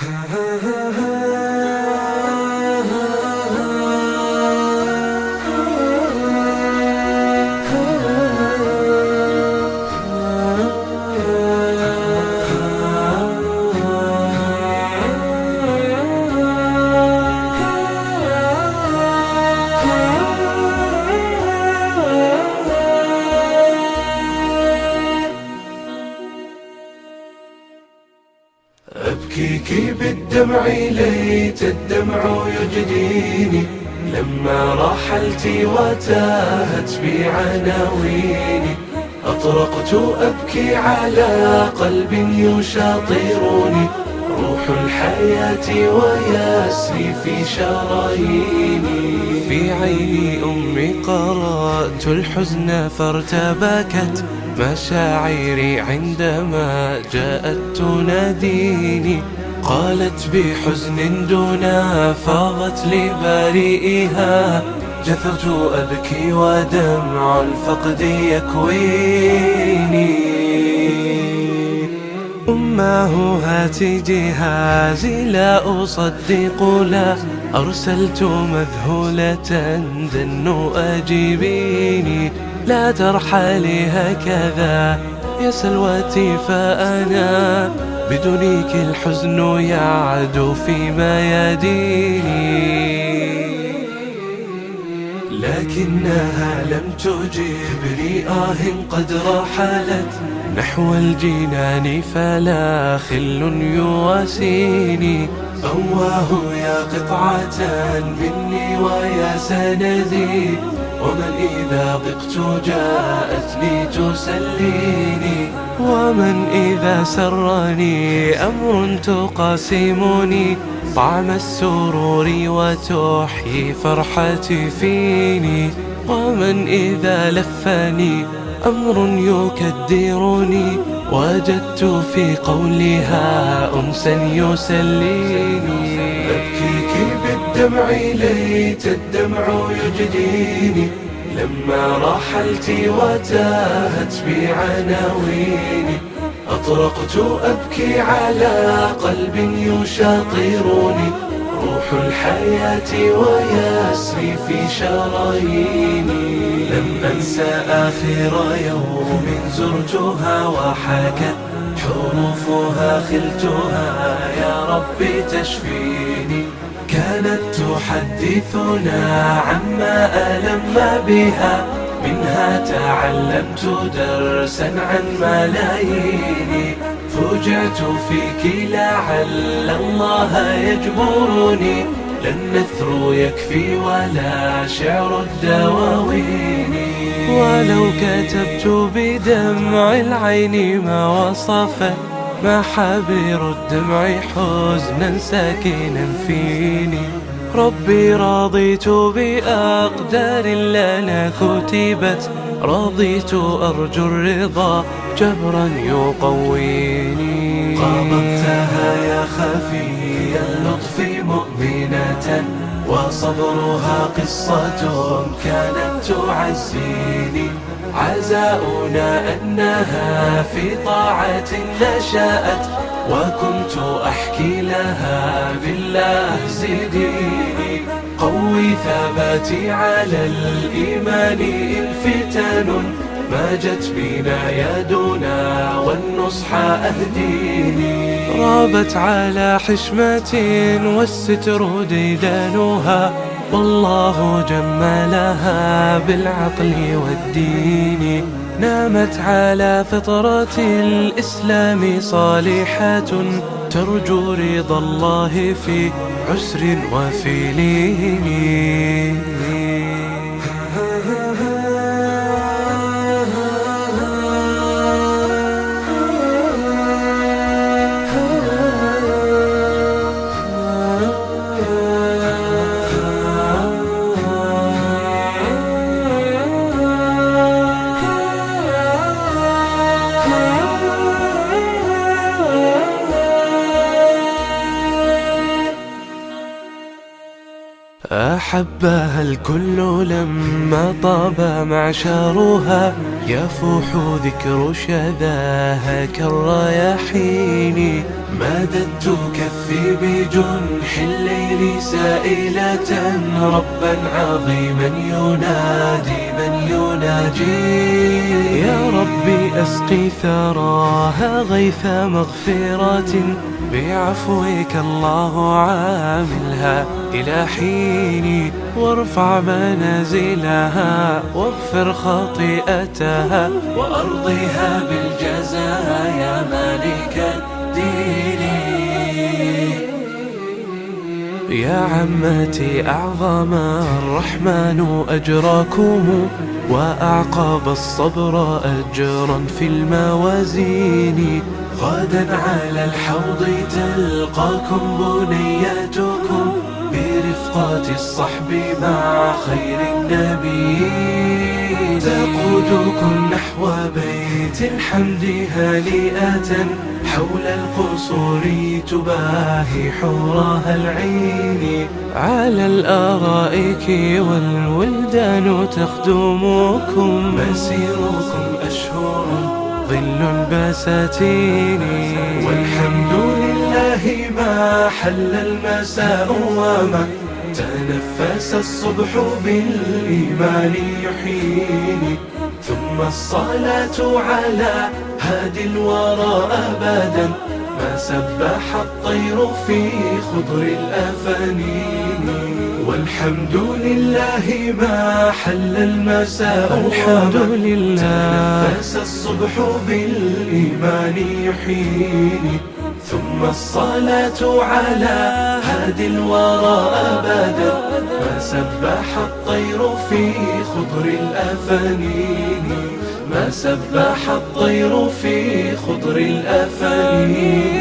Ha ha ha. أبكيك بالدمع ليت الدمع يجديني. لما رحلت وتاهت بي عناويني أطرقت أبكي على قلب يشاطرني. روح الحياة ويسري في شراييني. في عيني أمي قرأت الحزن فارتبكت مشاعري عندما جاءت تناديني. قالت بحزن دون فاضت لبريئها جثرت أبكي ودمع الفقد يكويني. أماه هات جهازي لا أصدق لا. أرسلت مذهولة دن أجيبيني. لا ترحلي هكذا يا سلوتي فأنا. بدونك الحزن يعدو في مياديني لكنها لم تجبني آه قد رحلت. نحو الجنان فلا خل يواسيني. أواه يا قطعة مني ويا سندي. ومن إذا ضقت جاءتني تسليني. ومن إذا سرني أمر تقاسمني. طعم السرور وتحيي فرحتي فيني. ومن إذا لفني أمر يكدرني وجدت في قولها أنسا يسليني. أبكيك بالدمع ليت الدمع يجديني. لما رحلت وتاهت بي عناويني أطرقت أبكي على قلب يشاطرني. روح الحياة ويسري في شراييني. لم أنسى آخر يوم زرتها وحكت حروفها خلتها يا ربي تشفيني. كانت تحدثنا عما ألم بها منها تعلمت درسا عن ملايين فوجعت فيك لعل الله يجبرني. لا النثر يكفي ولا شعر الدواوين. ولو كتبت بدمع العين ما وصفت ما حبر الدمع حزنا ساكنا فيني. ربي رضيت بأقدار لنا كتبت رضيت أرجو الرضا جبرا يقويني. قابضتها يا خفي اللطف مؤمنة وصبرها قصة كانت تعزيني. عزاؤنا أنها في طاعة نشأت وكنت أحكي لها بالله زديني ثباتي على الإيمان الفتن ما جت بنا يدنا والنصح أهديني. رابت على حشمة والستر ديدانها والله جملها بالعقل والدين. نامت على فطرة الإسلام صالحة ترجو رضا الله في عسر وفي لين أحبها الكل لما طاب معشرها يفوح ذكر شذاها كالرياحين مددت كفي بجنح الليل سائلة. ربا عظيما ينادي من يناجي. يا ربي أسقي ثراها غيث مغفرة بعفوك الله عاملها إلى حين وارفع منازلها واغفر خطيئتها وأرضها بالجزاء يا مالك الدين. يا عمتي أعظم الرحمن أجراكم وأعقب الصبر أجرا في الموازين. غدا على الحوض تلقاكم بنياتكم برفقة الصحب مع خير النبي. تقودكم نحو بيت الحمد هانئة حول القصور تباهي حورها العين. على الأرائك والولدان تخدمكم. مسيركم أشهر ظل البساتين والحمد لله ما حل المساء وما تنفس الصبح بالإيمان يحييني ثم الصلاة على هادي الورى أبدا ما سبح الطير في خضر الأفانين والحمد لله ما حل المساء الحمد لله. تنفس الصبح بالإيمان يحييني ثم الصلاة على هادي الورى أبدا ما سبح الطير في خضر الأفانين سبح الطير في خضر الأفانين